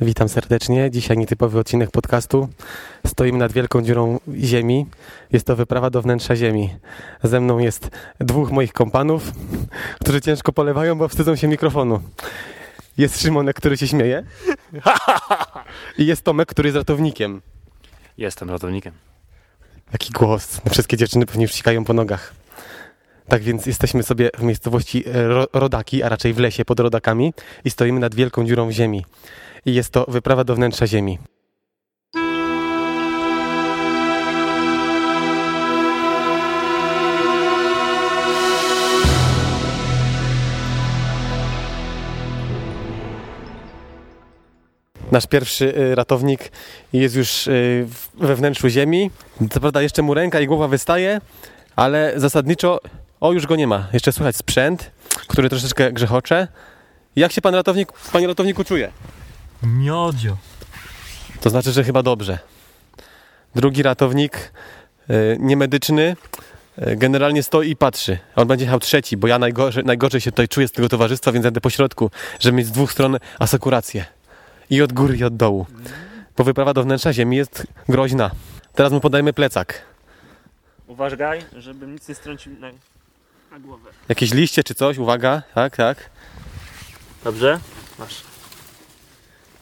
Witam serdecznie. Dzisiaj nietypowy odcinek podcastu. Stoimy nad wielką dziurą ziemi. Jest to wyprawa do wnętrza ziemi. Ze mną jest dwóch moich kompanów, którzy ciężko polewają, bo wstydzą się mikrofonu. Jest Szymonek, który się śmieje. I jest Tomek, który jest ratownikiem. Jestem ratownikiem. Jaki głos. Wszystkie dziewczyny pewnie już sikają po nogach. Tak więc jesteśmy sobie w miejscowości Ro Rodaki, a raczej w lesie pod Rodakami i stoimy nad wielką dziurą w ziemi. I jest to wyprawa do wnętrza ziemi. Nasz pierwszy y, ratownik jest już y, we wnętrzu ziemi. Co prawda jeszcze mu ręka i głowa wystaje, ale zasadniczo, o już go nie ma. Jeszcze słychać sprzęt, który troszeczkę grzechocze. Jak się pan ratownik, panie ratowniku czuje? Miodzio. To znaczy, że chyba dobrze. Drugi ratownik, y, niemedyczny, y, generalnie stoi i patrzy. On będzie jechał trzeci, bo ja najgorzej, najgorzej się tutaj czuję z tego towarzystwa, więc będę po środku, żeby mieć z dwóch stron asekurację. I od góry, i od dołu. Bo wyprawa do wnętrza ziemi jest groźna. Teraz mu podajmy plecak. Uważaj, żebym nic nie strącił na, na głowę. Jakieś liście czy coś, uwaga, tak, tak. Dobrze? Masz.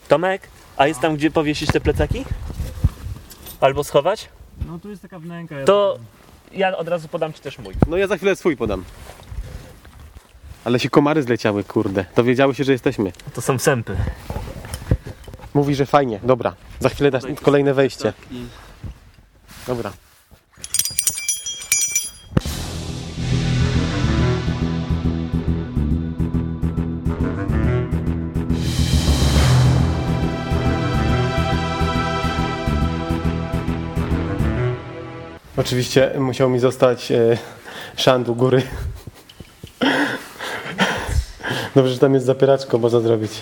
Tomek, a jest tam gdzie powiesić te plecaki? Albo schować? No tu jest taka wnęka. ja To ja od razu podam ci też mój. No ja za chwilę swój podam. Ale się komary zleciały, kurde. Dowiedziały się, że jesteśmy. To są sępy. Mówi, że fajnie. Dobra, za chwilę dasz kolejne wejście. Dobra. Oczywiście musiał mi zostać e, szand u góry. Dobrze, że tam jest zapieraczko, można zrobić.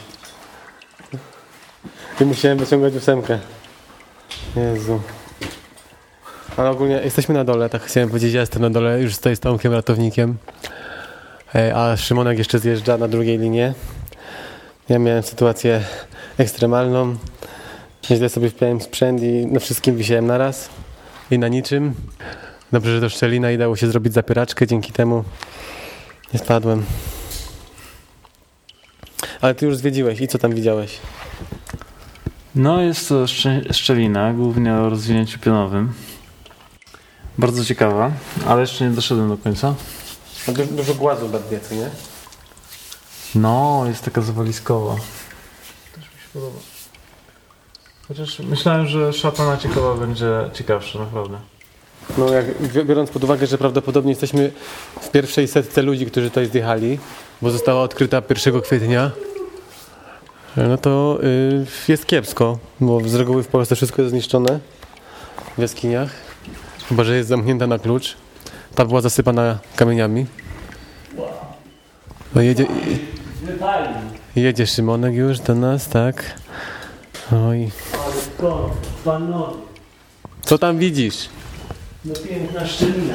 I musiałem wyciągać ósemkę. Jezu. Ale ogólnie jesteśmy na dole, tak chciałem powiedzieć, ja jestem na dole, już stoję z Tomkiem ratownikiem. E, A Szymonek jeszcze zjeżdża na drugiej linie. Ja miałem sytuację ekstremalną. Źle sobie wpiąłem sprzęt i na wszystkim wisiałem naraz. I na niczym. Dobrze, że to szczelina i dało się zrobić zapieraczkę, dzięki temu nie spadłem. Ale ty już zwiedziłeś i co tam widziałeś? No jest to szcze- szczelina, głównie o rozwinięciu pionowym. Bardzo ciekawa, ale jeszcze nie doszedłem do końca. No dużo, dużo głazów badwie, co nie? No, jest taka zawaliskowa. Też mi się podoba. Chociaż myślałem, że szatana ciekawa będzie ciekawsza, naprawdę. No jak bi- biorąc pod uwagę, że prawdopodobnie jesteśmy w pierwszej setce ludzi, którzy tutaj zjechali, bo została odkryta 1 kwietnia, no to y, jest kiepsko, bo z reguły w Polsce wszystko jest zniszczone w jaskiniach, chyba że jest zamknięta na klucz. Ta była zasypana kamieniami. No jedzie, jedzie Szymonek już do nas, tak? Oj. Panowie, Co tam widzisz? no piękna szczelina.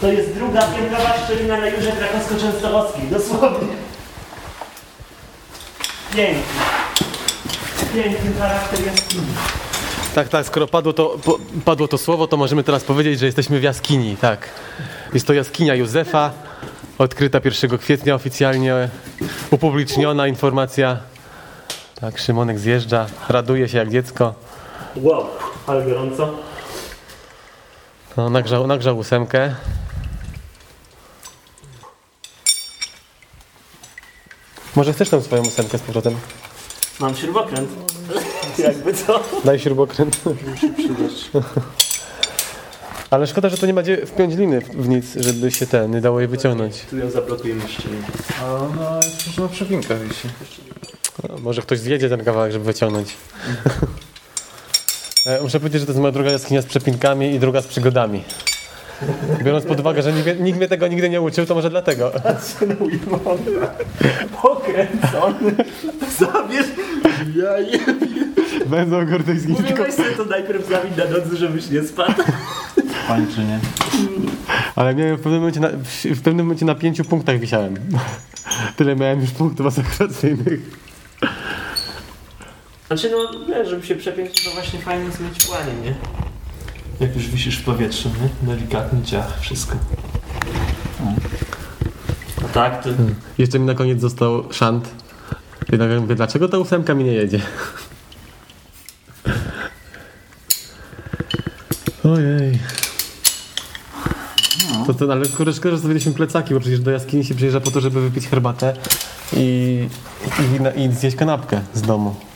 To jest druga piętrowa szczelina na Jurze Krakowsko-Częstochowskiej, dosłownie. Piękny. Piękny charakter jaskini. Tak, tak, skoro padło to, po, padło to słowo, to możemy teraz powiedzieć, że jesteśmy w jaskini, tak. Jest to jaskinia Józefa, odkryta 1 kwietnia oficjalnie, upubliczniona informacja. Tak, Szymonek zjeżdża, raduje się jak dziecko. Wow, ale gorąco. No, nagrzał, nagrzał ósemkę. Może chcesz tą swoją ósemkę z powrotem? Mam śrubokręt. Jakby co? Daj śrubokręt. Ale szkoda, że to nie ma gdzie wpiąć liny w nic, żeby się ten, nie dało jej wyciągnąć. Tu ją zablokujemy szczelnie. A ona jest na przepinkach wisi. No, może ktoś zjedzie ten kawałek, żeby wyciągnąć. E, Muszę powiedzieć, że to jest moja druga jaskinia z przepinkami i druga z przygodami. Biorąc pod uwagę, że nikt, nikt mnie tego nigdy nie uczył, to może dlatego. Pokręcony. Zabierz. Ja je... Będą gordyjski. Mówiłeś sobie to najpierw zabić na nocy, żebyś nie spadł. Pańczy, nie? Ale miałem w pewnym momencie na, w pewnym momencie na pięciu punktach wisiałem. Tyle miałem już punktów asekuracyjnych. Znaczy no, wiesz, żeby się przepiąć, to właśnie fajnie jest mieć płanie, nie? Jak już wisisz w powietrzu, nie? Delikatny ciach, wszystko. A tak, to... Jeszcze mi na koniec został szant. I nagle mówię, dlaczego ta ósemka mi nie jedzie? Ojej. To ten, ale kurde, szkoda, że zostawiliśmy plecaki, bo przecież do jaskini się przyjeżdża po to, żeby wypić herbatę i, i, i zjeść kanapkę z domu.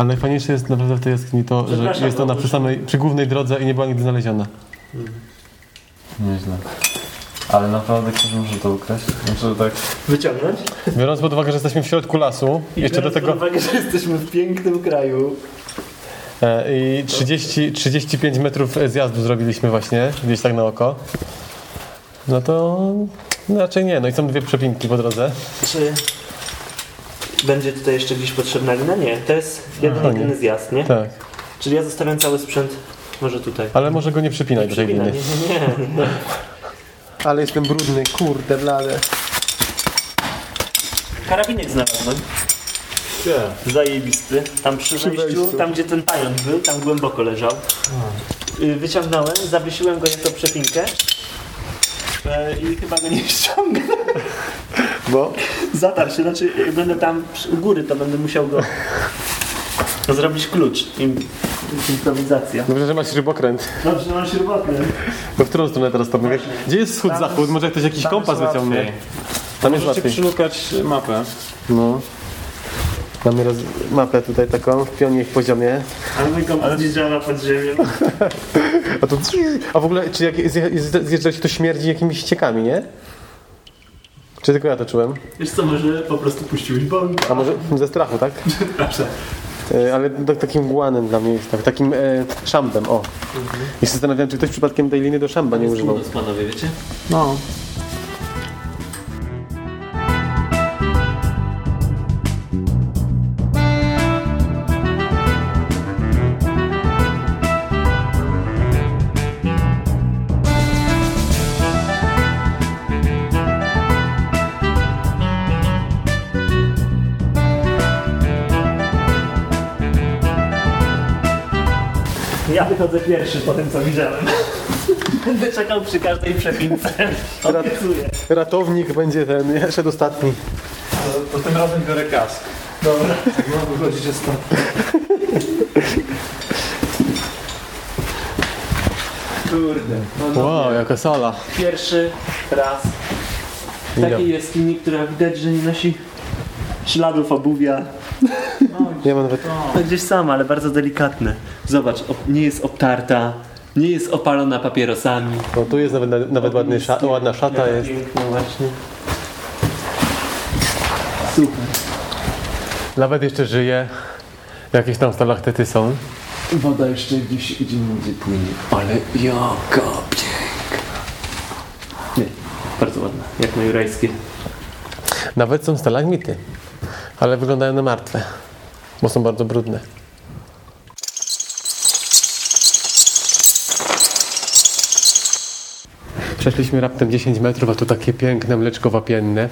Ale najfajniejsze jest naprawdę w tej jaskini to, że jest ona przy samej, przy głównej drodze i nie była nigdy znaleziona. Nieźle. Ale naprawdę ktoś może to ukraść? Znaczy tak... Wyciągnąć? Biorąc pod uwagę, że jesteśmy w środku lasu, jeszcze do tego... uwagę, że jesteśmy w pięknym kraju. E, I 30, 35 metrów zjazdu zrobiliśmy właśnie, gdzieś tak na oko. No to no raczej nie, no i są dwie przepinki po drodze. Czy będzie tutaj jeszcze gdzieś potrzebna lina? Nie, to jest jeden, Aha, nie. jedyny zjazd, nie? Tak, Czyli ja zostawiam cały sprzęt może tutaj. ale może go nie przypinaj do tej Przepina, liny. nie, nie, nie. Ale jestem brudny, kurde blade. Karabinek znalazłem. Zajebisty. Tam przy, wejściu, wejściu. tam gdzie ten pająk był, tam głęboko leżał. Y, Wyciągnąłem, zawiesiłem go jako przepinkę. E, I chyba go nie ściągnę. Bo? Zatarł się, znaczy jak będę tam u góry, to będę musiał go zrobić klucz. Im, improwizacja. Dobrze, że masz rybokręt. Dobrze, mam śrubokręt. Bo w którą stronę teraz to mówię? Gdzie jest wschód, Tam- zachód? Może ktoś jakiś tam kompas wyciągnie? Tam jest Możecie łatwiej. przylukać mapę. No. Mamy roz... mapę tutaj taką, w pionie w poziomie. Ale mój kompas nie działa pod ziemią. A tu... A w ogóle, czy jak zje- zje- zjeżdżać to śmierdzi jakimiś ściekami, nie? Czy tylko ja to czułem? Wiesz co, może po prostu puściłeś bąk. A może ze strachu, tak? Proszę. E, ale tak, takim głanem dla mnie jest, tak, takim e, szambem, o. I się zastanawiam, czy ktoś przypadkiem tej liny do szamba nie używał. panowie, wiecie? No. Ja wychodzę pierwszy po tym, co widziałem. Będę czekał przy każdej przepince. Obiecuję. Ratownik będzie ten, ja szedł ostatni. To, to tym razem biorę kask. Dobra. Jak mam wychodzić ostatnio. Kurde. No, Wow, jaka sala. Pierwszy raz w takiej jaskini, która widać, że nie nosi śladów obuwia. Nie ma nawet... Gdzieś sama, ale bardzo delikatne. Zobacz, nie jest obtarta, nie jest opalona papierosami. No tu jest nawet, nawet ładny ładna szata jest. Piękna właśnie. Super. Nawet jeszcze żyje. Jakieś tam stalaktyty są. Woda jeszcze gdzieś gdzie indziej płynie. Ale jaka piękna. Nie, bardzo ładna, jak na jurajskie. Nawet są stalagmity. Ale wyglądają na martwe. Bo są bardzo brudne. Przeszliśmy raptem 10 metrów, a tu takie piękne mleczko wapienne.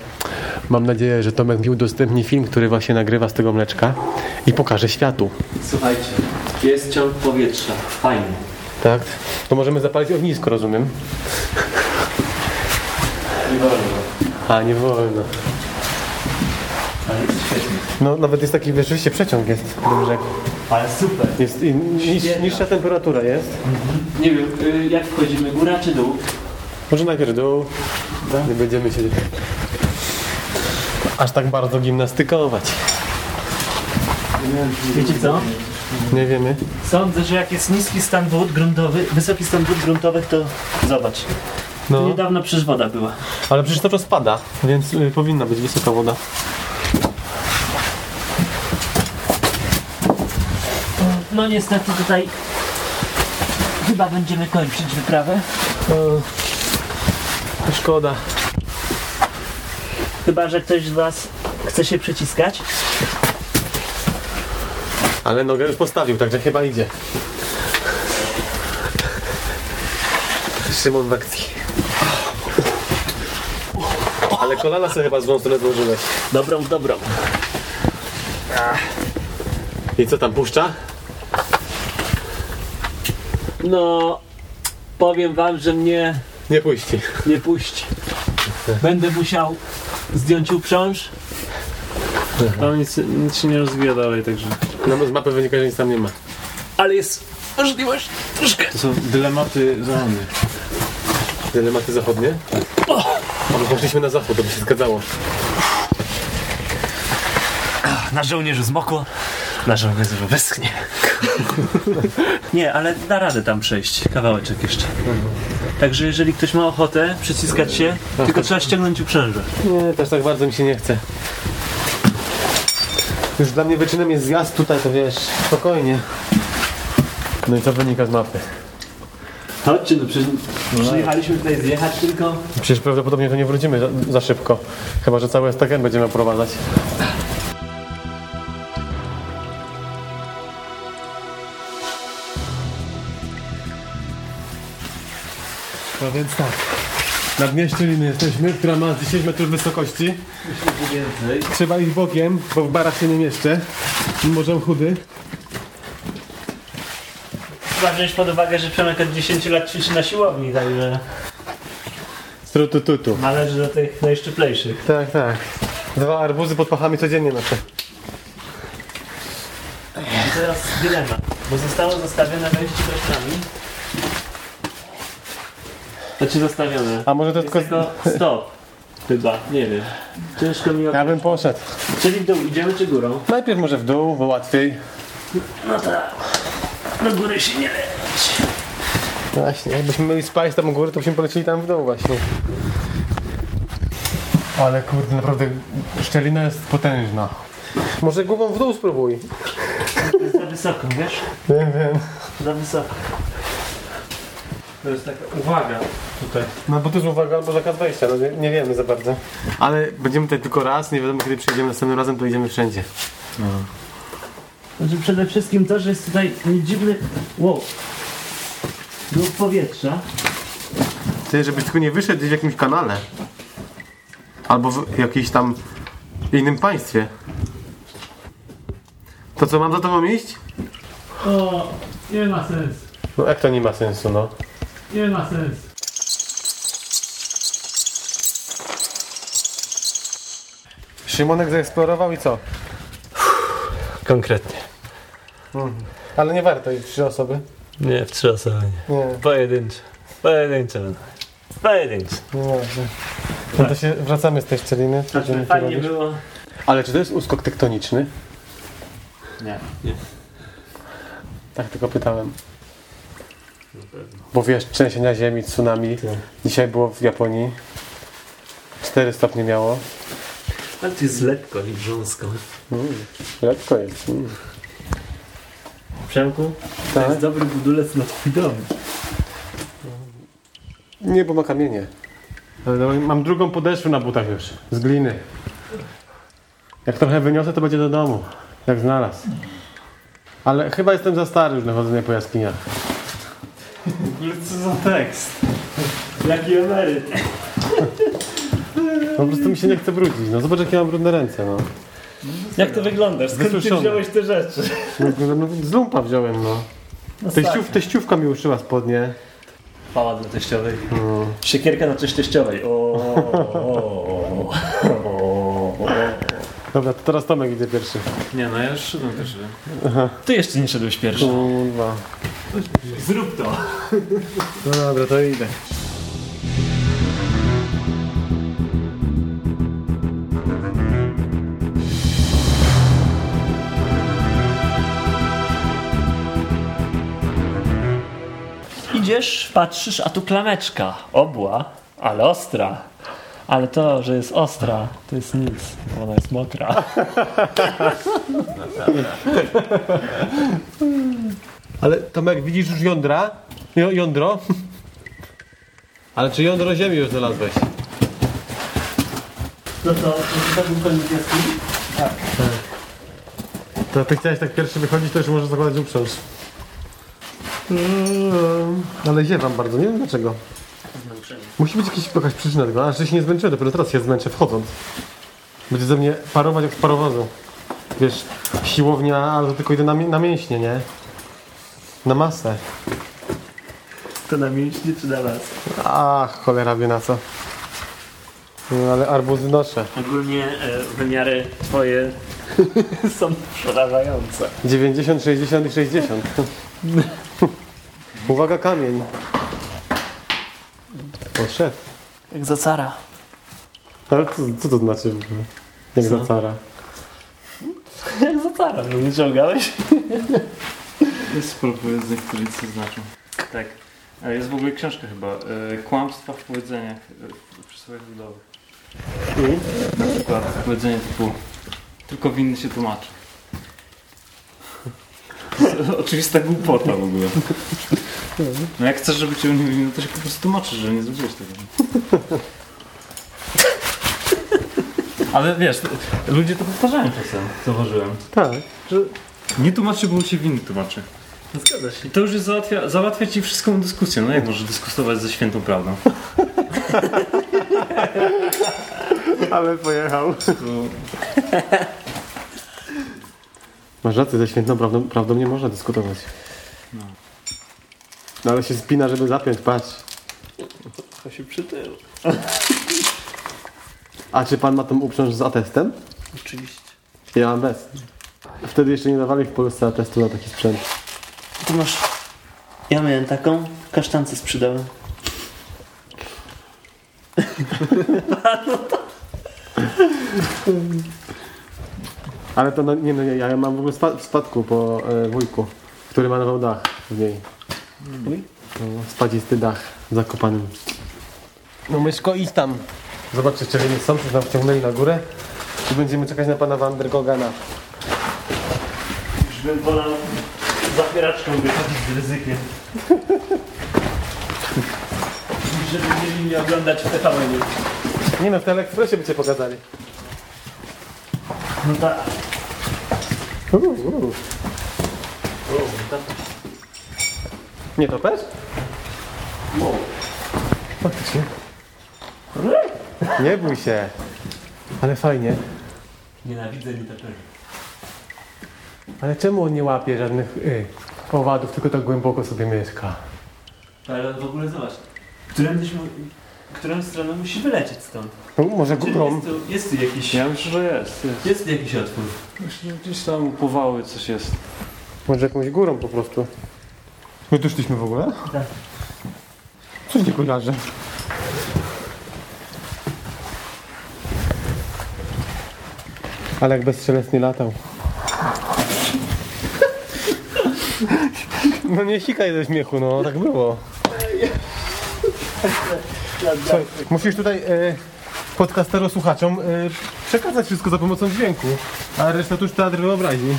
Mam nadzieję, że Tomek mi udostępni film, który właśnie nagrywa z tego mleczka i pokaże światu. Słuchajcie, jest ciąg powietrza. Fajnie. Tak? To możemy zapalić ognisko, rozumiem? Nie wolno. A, nie wolno. Ale jest świetnie. No, nawet jest taki, rzeczywiście przeciąg jest do brzegu. Ale super. Jest i niż, niższa temperatura jest. Nie wiem, y, jak wchodzimy, góra czy dół? Może najpierw dół. Nie będziemy się aż tak bardzo gimnastykować. Wiecie co? Nie wiemy. Sądzę, że jak jest niski stan wód gruntowy, wysoki stan wód gruntowych, to zobacz. No, Niedawno przecież woda była. ale przecież to spada, więc y, powinna być wysoka woda. No niestety tutaj chyba będziemy kończyć wyprawę. To szkoda. Chyba, że ktoś z Was chce się przeciskać. Ale nogę już postawił, także chyba idzie. Szymon w akcji. Ale kolana sobie chyba złą stronę złożyłeś. Dobrą, dobrą. I co tam, puszcza? No, powiem wam, że mnie Nie puści. nie puści. Będę musiał zdjąć uprząż. Tam nic, nic się nie rozwija dalej, także... No z mapy wynika, że nic tam nie ma. Ale jest możliwość troszkę. To są dylematy żony. Dylematy zachodnie? A my poszliśmy na zachód, to by się zgadzało. Na żołnierzu zmokło, na żołnierzu wyschnie. Nie, ale da radę tam przejść. Kawałeczek jeszcze. Także jeżeli ktoś ma ochotę przyciskać się, tylko trzeba ściągnąć uprzęże. Nie, też tak bardzo mi się nie chce. Już dla mnie wyczynem jest zjazd tutaj, to wiesz, spokojnie. No i co wynika z mapy? Chodźcie, no przecież przyjechaliśmy tutaj zjechać tylko. Przecież prawdopodobnie to nie wrócimy za, za szybko. Chyba, że cały STK będziemy oprowadzać. No więc tak. Na dnie szczeliny jesteśmy, która ma 10 metrów wysokości. Więcej. Trzeba iść bokiem, bo w barach się nie mieszczę. Mimo, że chudy. Trzeba wziąć pod uwagę, że Przemek od 10 lat ćwiczy na siłowni, także Strutututu. należy do tych najszczyplejszych. Tak, tak. Dwa arbuzy pod pachami codziennie noszę. I teraz dylemat, bo zostało zostawione wejście troszkami. Znaczy zostawione. A może to Jest tylko... tylko stop. Chyba, nie wiem. Ciężko mi... Ja bym poszedł. Czyli w dół idziemy czy górą? Najpierw może w dół, bo łatwiej. No tak. Do góry się nie leci. Właśnie, jakbyśmy mieli spać tam u góry, to byśmy polecieli tam w dół właśnie. Ale kurde, naprawdę szczelina jest potężna. Może głową w dół spróbuj. To jest za wysoko, wiesz? Wiem, wiem. Za wysoko. To jest taka uwaga tutaj. No bo to jest uwaga albo zakaz wejścia, no nie, nie wiemy za bardzo. Ale będziemy tutaj tylko raz, nie wiadomo kiedy przyjdziemy następnym razem, to idziemy wszędzie. Znaczy przede wszystkim to, że jest tutaj dziwny... Wow. Duch powietrza. Ty, żebyś tylko nie wyszedł gdzieś w jakimś kanale. Albo w jakimś tam innym państwie. To co, mam za tobą iść? O, nie ma sensu. No jak to nie ma sensu, no? Nie ma sensu. Szymonek zaeksplorował i co? Konkretnie. Ale nie warto iść trzy osoby. Nie, w trzy osoby nie. Nie, Pojedyncze. Pojedyncze będą. Pojedyncze. nie ważne. No to się wracamy z tej szczeliny. co będziemy tu robić. było. Ale czy to jest uskok tektoniczny? Nie. Nie. Tak tylko pytałem. Bo wiesz, trzęsienia ziemi, tsunami. Dzisiaj było w Japonii. 4 stopnie miało. Ale to jest lekko i brząsko. Mm, lekko jest. Mm. Przemku, to Tak? jest dobry budulec na twój dom. Nie, bo ma kamienie. Ale no, mam drugą podeszwę na butach już. Z gliny. Jak trochę wyniosę, to będzie do domu. Jak znalazł. Ale chyba jestem za stary już na chodzenie po jaskiniach. Co za tekst? Jaki emeryt. Po prostu mi się nie chce brudzić. No zobacz, jakie mam brudne ręce. No. Jak to wyglądasz? Skąd ty wziąłeś te rzeczy? No, no, z lumpa wziąłem, no. No Teściów, teściówka mi uszyła spodnie. Chwała dla teściowej. No. Siekierka na cześć teściowej. O, o, o, o. Dobra, to teraz Tomek idzie pierwszy. Nie no, ja już szedłem też. Ty jeszcze nie szedłeś pierwszy. Kurwa. Zrób to. No dobra, to idę. Idziesz, patrzysz, a tu klameczka. Obła, ale ostra. Ale to, że jest ostra, to jest nic. Ona jest mokra. Ale Tomek, widzisz już jądra? Jo, jądro? Ale czy jądro ziemi już znalazłeś? No to, to, był koniec jaskini? To ty chciałeś tak pierwszy wychodzić, to już możesz zakładać uprząż. Mm, Ale ziewam bardzo, nie wiem dlaczego. Musi być jakiś, jakaś przyczyna tego. A że się nie zmęczyłem, dopiero teraz się zmęczę wchodząc. Będzie ze mnie parować jak z parowozu. wiesz, siłownia, ale to tylko idę na, mi- na mięśnie, nie? Na masę. To na mięśnie czy na was? Ach, cholera wie na co. No, ale arbuzy noszę. Ogólnie e, wymiary twoje są przerażające. 90, 60 i 60. Uwaga, kamień. Poszedł. Jak za cara. Ale co, co to znaczy w ogóle? Jak Co? za cara? Jak za cara, no nie ciągałeś? Jest które nic nie znaczą. Tak. Ale jest w ogóle książka chyba. E, Kłamstwa w powiedzeniach. e, W przysłowiach ludowych. I? Na przykład powiedzenie typu tylko winny się tłumaczy. Oczywista głupota w ogóle. No jak chcesz, żeby cię nie winno, to się po prostu tłumaczysz, że nie zrobiłeś tego. Ale wiesz, ludzie to powtarzają czasem, zauważyłem. Tak. Że nie tłumaczy, bo się winny tłumaczy. Zgadza się. I to już jest załatwia, załatwia ci wszystką dyskusję. No jak możesz dyskutować ze świętą prawdą? Ale pojechał. To... Masz rację, ze świętą prawdą, prawdą nie można dyskutować. No. Ale się spina, żeby zapiąć, patrz. To się przytył. A czy pan ma tą uprząż z atestem? Oczywiście. Ja mam bez. Wtedy jeszcze nie dawali w Polsce atestu na taki sprzęt. Tu masz... Ja miałem taką, kasztance sprzedałem. Ale to no, nie no, ja, ja mam w ogóle spa, w spadku po e, wujku, który malował dach w niej. No, spadzisty dach w Zakopanym. No myszko, idź tam. Zobaczcie, czy nie są, czy tam wciągnęli na górę. I będziemy czekać na pana Van der Gogana. Już bym wolał zapieraczką wychodzić z ryzykiem. Żeby mieli mnie oglądać w TVN. Nie no, w Teleekspresie by cię pokazali. No tak. Uuu, uuu. Nie topesz? Faktycznie. Nie bój się. Ale fajnie. Nienawidzę nietoperzy. Ale czemu on nie łapie żadnych y, owadów, tylko tak głęboko sobie mieszka? Ale w ogóle zobacz. Którędyś mu... Którą stroną musi wylecieć stąd? No, może górą. jest, tu, jest tu jakiś... Ja myślę, że jest. jest. Jest tu jakiś otwór. Myślę, że gdzieś tam upływały coś jest. Może jakąś górą po prostu. My tu szliśmy w ogóle? Tak. Coś nie kojarzę. Ale jak bezstrzelesnie latał. No nie sikaj ze śmiechu, no tak było. Słuchaj, musisz tutaj e, podcastero słuchaczom e, przekazać wszystko za pomocą dźwięku, a reszta to już teatr wyobraźni.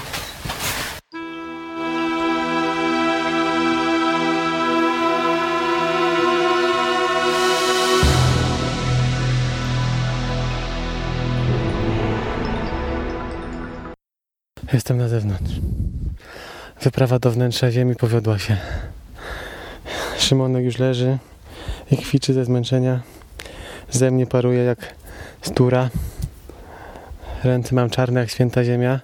Jestem na zewnątrz. Wyprawa do wnętrza ziemi powiodła się. Szymonek już leży i kwiczy ze zmęczenia. Ze mnie paruje jak stura. Ręce mam czarne jak święta ziemia,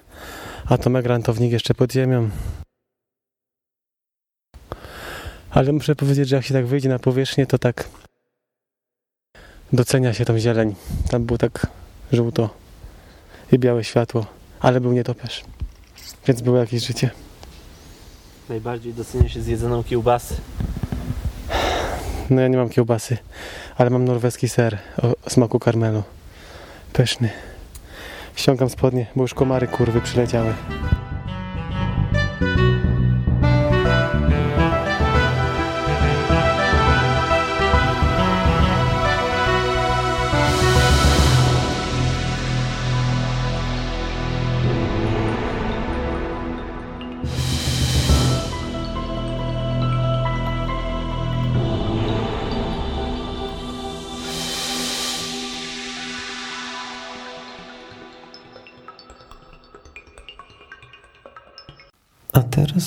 a Tomek rantownik jeszcze pod ziemią. Ale muszę powiedzieć, że jak się tak wyjdzie na powierzchnię, to tak docenia się tą zieleń. Tam było tak żółto i białe światło, ale był nietoperz. Więc było jakieś życie. Najbardziej docenia się zjedzoną kiełbasę. No ja nie mam kiełbasy, ale mam norweski ser o smaku karmelu. Pyszny. Ściągam spodnie, bo już komary kurwy przyleciały.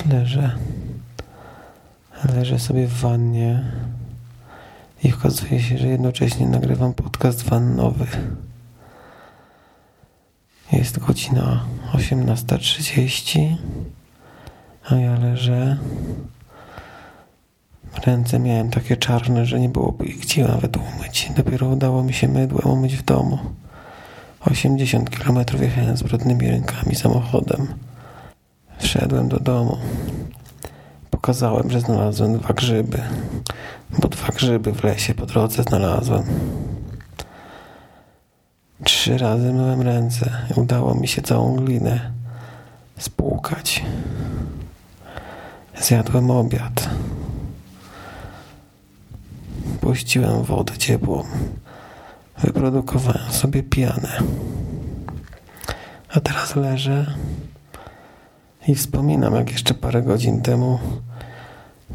Leżę. Leżę sobie w wannie i okazuje się, że jednocześnie nagrywam podcast wannowy. Jest godzina 18.30, a ja leżę. Ręce miałem takie czarne, że nie byłoby ich gdzie nawet umyć. Dopiero udało mi się mydłem umyć w domu. 80 km jechałem z brudnymi rękami samochodem. Wszedłem do domu. Pokazałem, że znalazłem dwa grzyby. Bo dwa grzyby w lesie po drodze znalazłem. Trzy razy myłem ręce i udało mi się całą glinę spłukać. Zjadłem obiad. Puściłem wodę ciepłą. Wyprodukowałem sobie pianę. A teraz leżę i wspominam, jak jeszcze parę godzin temu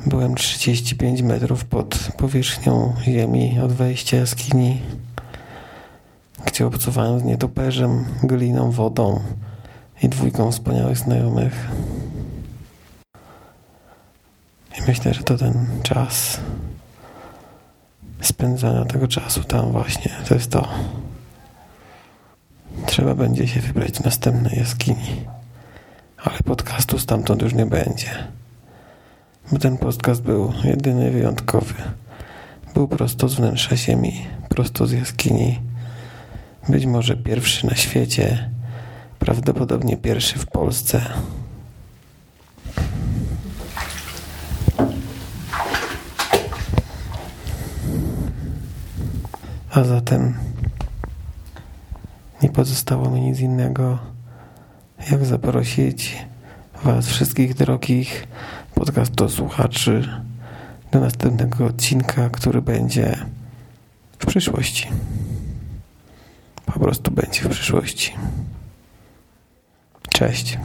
byłem 35 metrów pod powierzchnią ziemi od wejścia jaskini, gdzie obcowałem z nietoperzem, gliną, wodą i dwójką wspaniałych znajomych. I myślę, że to ten czas spędzania tego czasu tam właśnie, to jest to. Trzeba będzie się wybrać następnej jaskini. Ale podcastu stamtąd już nie będzie. Bo ten podcast był jedyny wyjątkowy. Był prosto z wnętrza ziemi, prosto z jaskini. Być może pierwszy na świecie, prawdopodobnie pierwszy w Polsce. A zatem nie pozostało mi nic innego, jak zaprosić Was wszystkich drogich podcastu słuchaczy do następnego odcinka, który będzie w przyszłości. Po prostu będzie w przyszłości. Cześć.